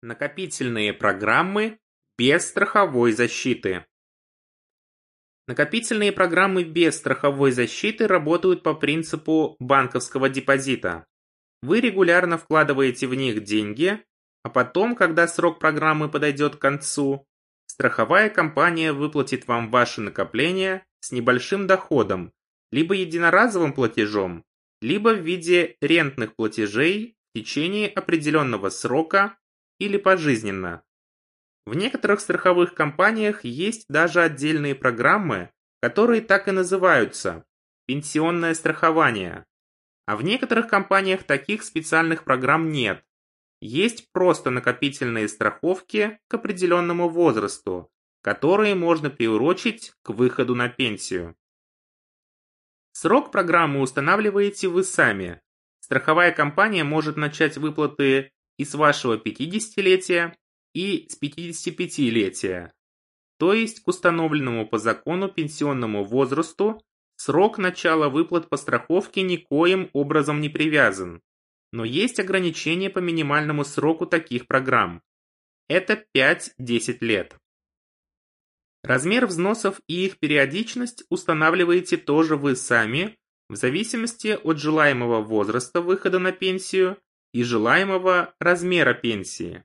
Накопительные программы без страховой защиты. Накопительные программы без страховой защиты работают по принципу банковского депозита. Вы регулярно вкладываете в них деньги, а потом, когда срок программы подойдет к концу, страховая компания выплатит вам ваши накопления с небольшим доходом, либо единоразовым платежом, либо в виде рентных платежей в течение определенного срока или пожизненно. В некоторых страховых компаниях есть даже отдельные программы, которые так и называются – пенсионное страхование. А в некоторых компаниях таких специальных программ нет. Есть просто накопительные страховки к определенному возрасту, которые можно приурочить к выходу на пенсию. Срок программы устанавливаете вы сами. Страховая компания может начать выплаты и с вашего 50-летия, и с 55-летия. То есть к установленному по закону пенсионному возрасту срок начала выплат по страховке никоим образом не привязан. Но есть ограничения по минимальному сроку таких программ. Это 5-10 лет. Размер взносов и их периодичность устанавливаете тоже вы сами, в зависимости от желаемого возраста выхода на пенсию и желаемого размера пенсии.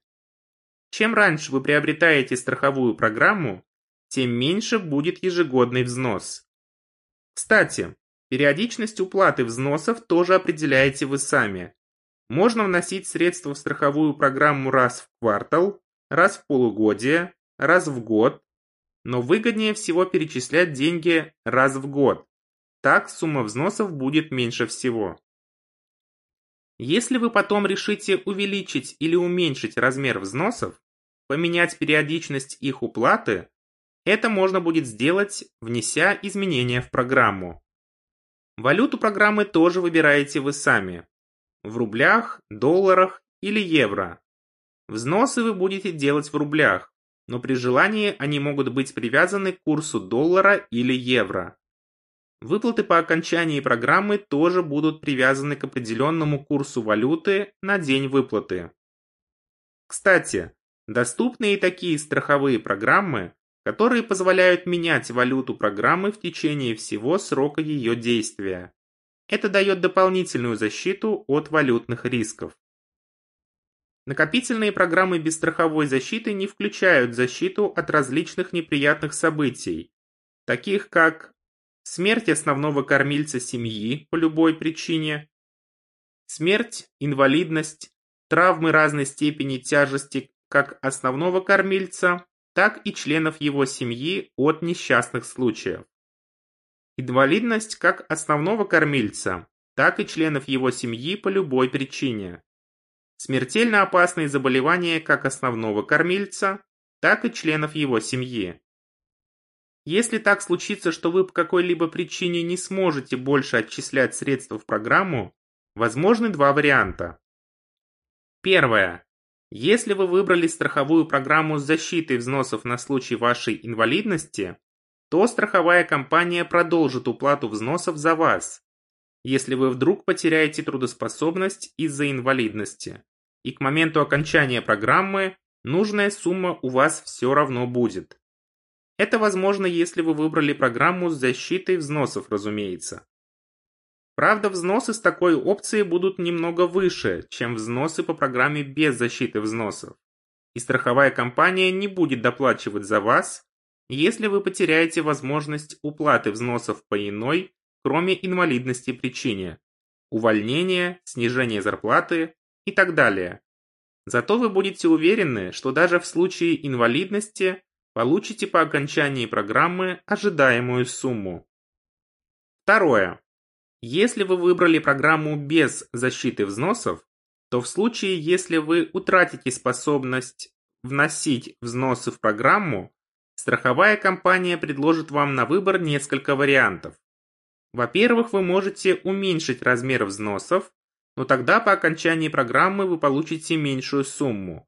Чем раньше вы приобретаете страховую программу, тем меньше будет ежегодный взнос. Кстати, периодичность уплаты взносов тоже определяете вы сами. Можно вносить средства в страховую программу раз в квартал, раз в полугодие, раз в год, но выгоднее всего перечислять деньги раз в год. Так сумма взносов будет меньше всего. Если вы потом решите увеличить или уменьшить размер взносов, поменять периодичность их уплаты, это можно будет сделать, внеся изменения в программу. Валюту программы тоже выбираете вы сами. В рублях, долларах или евро. Взносы вы будете делать в рублях, но при желании они могут быть привязаны к курсу доллара или евро. Выплаты по окончании программы тоже будут привязаны к определенному курсу валюты на день выплаты. Кстати, доступны и такие страховые программы, которые позволяют менять валюту программы в течение всего срока ее действия. Это дает дополнительную защиту от валютных рисков. Накопительные программы без страховой защиты не включают защиту от различных неприятных событий, таких как смерть основного кормильца семьи по любой причине, смерть, инвалидность, травмы разной степени тяжести как основного кормильца, так и членов его семьи от несчастных случаев. Инвалидность как основного кормильца, так и членов его семьи по любой причине. Смертельно опасные заболевания как основного кормильца, так и членов его семьи. Если так случится, что вы по какой-либо причине не сможете больше отчислять средства в программу, возможны два варианта. Первое. Если вы выбрали страховую программу с защитой взносов на случай вашей инвалидности, то страховая компания продолжит уплату взносов за вас, если вы вдруг потеряете трудоспособность из-за инвалидности. И к моменту окончания программы нужная сумма у вас все равно будет. Это возможно, если вы выбрали программу с защитой взносов, разумеется. Правда, взносы с такой опцией будут немного выше, чем взносы по программе без защиты взносов. И страховая компания не будет доплачивать за вас, если вы потеряете возможность уплаты взносов по иной, кроме инвалидности причине, увольнения, снижения зарплаты и так далее. Зато вы будете уверены, что даже в случае инвалидности получите по окончании программы ожидаемую сумму. Второе. Если вы выбрали программу без защиты взносов, то в случае, если вы утратите способность вносить взносы в программу, страховая компания предложит вам на выбор несколько вариантов. Во-первых, вы можете уменьшить размер взносов, но тогда по окончании программы вы получите меньшую сумму.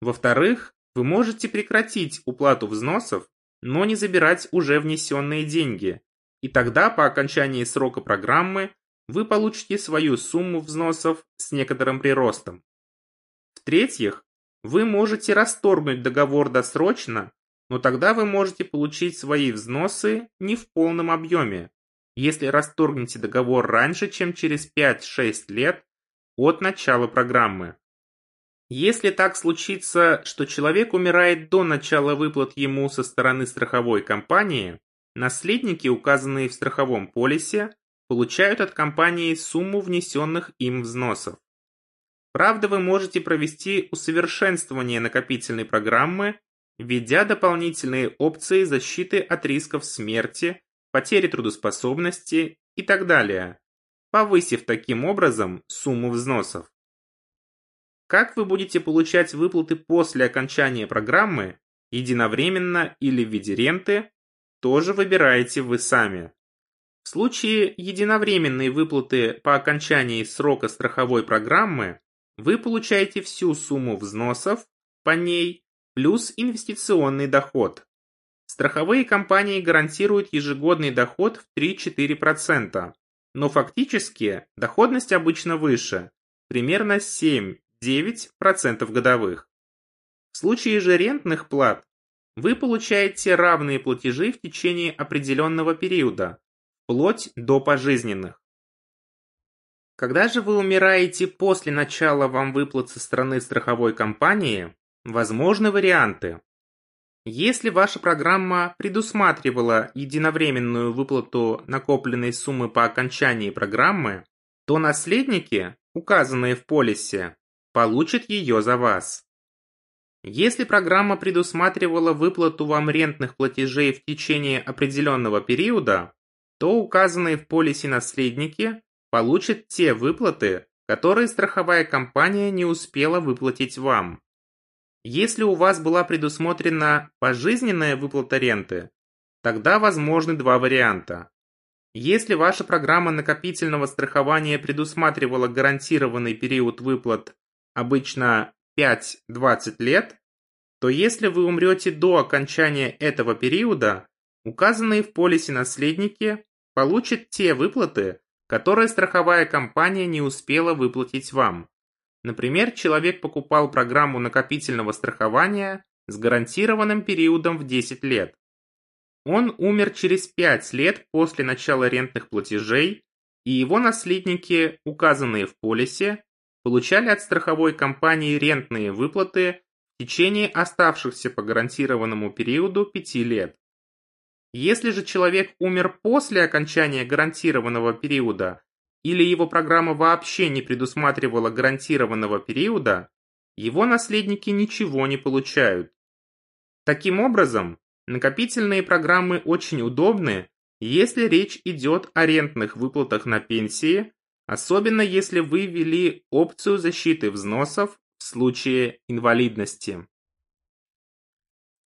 Во-вторых, вы можете прекратить уплату взносов, но не забирать уже внесенные деньги, и тогда по окончании срока программы вы получите свою сумму взносов с некоторым приростом. В-третьих, Вы можете расторгнуть договор досрочно, но тогда вы можете получить свои взносы не в полном объеме, если расторгнете договор раньше, чем через 5-6 лет от начала программы. Если так случится, что человек умирает до начала выплат ему со стороны страховой компании, наследники, указанные в страховом полисе, получают от компании сумму внесенных им взносов. Правда, вы можете провести усовершенствование накопительной программы, введя дополнительные опции защиты от рисков смерти, потери трудоспособности и так далее, повысив таким образом сумму взносов. Как вы будете получать выплаты после окончания программы, единовременно или в виде ренты, тоже выбираете вы сами. В случае единовременной выплаты по окончании срока страховой программы вы получаете всю сумму взносов по ней плюс инвестиционный доход. Страховые компании гарантируют ежегодный доход в 3-4%, но фактически доходность обычно выше, примерно 7-9% годовых. В случае же рентных плат вы получаете равные платежи в течение определенного периода, вплоть до пожизненных. Когда же вы умираете после начала вам выплат со стороны страховой компании, возможны варианты. Если ваша программа предусматривала единовременную выплату накопленной суммы по окончании программы, то наследники, указанные в полисе, получат ее за вас. Если программа предусматривала выплату вам рентных платежей в течение определенного периода, то указанные в полисе наследники получат те выплаты, которые страховая компания не успела выплатить вам. Если у вас была предусмотрена пожизненная выплата ренты, тогда возможны два варианта. Если ваша программа накопительного страхования предусматривала гарантированный период выплат обычно 5-20 лет, то если вы умрете до окончания этого периода, Указанные в полисе наследники получат те выплаты, которые страховая компания не успела выплатить вам. Например, человек покупал программу накопительного страхования с гарантированным периодом в 10 лет. Он умер через 5 лет после начала рентных платежей, и его наследники, указанные в полисе, получали от страховой компании рентные выплаты в течение оставшихся по гарантированному периоду 5 лет. Если же человек умер после окончания гарантированного периода или его программа вообще не предусматривала гарантированного периода, его наследники ничего не получают. Таким образом, накопительные программы очень удобны, если речь идет о рентных выплатах на пенсии, особенно если вы ввели опцию защиты взносов в случае инвалидности.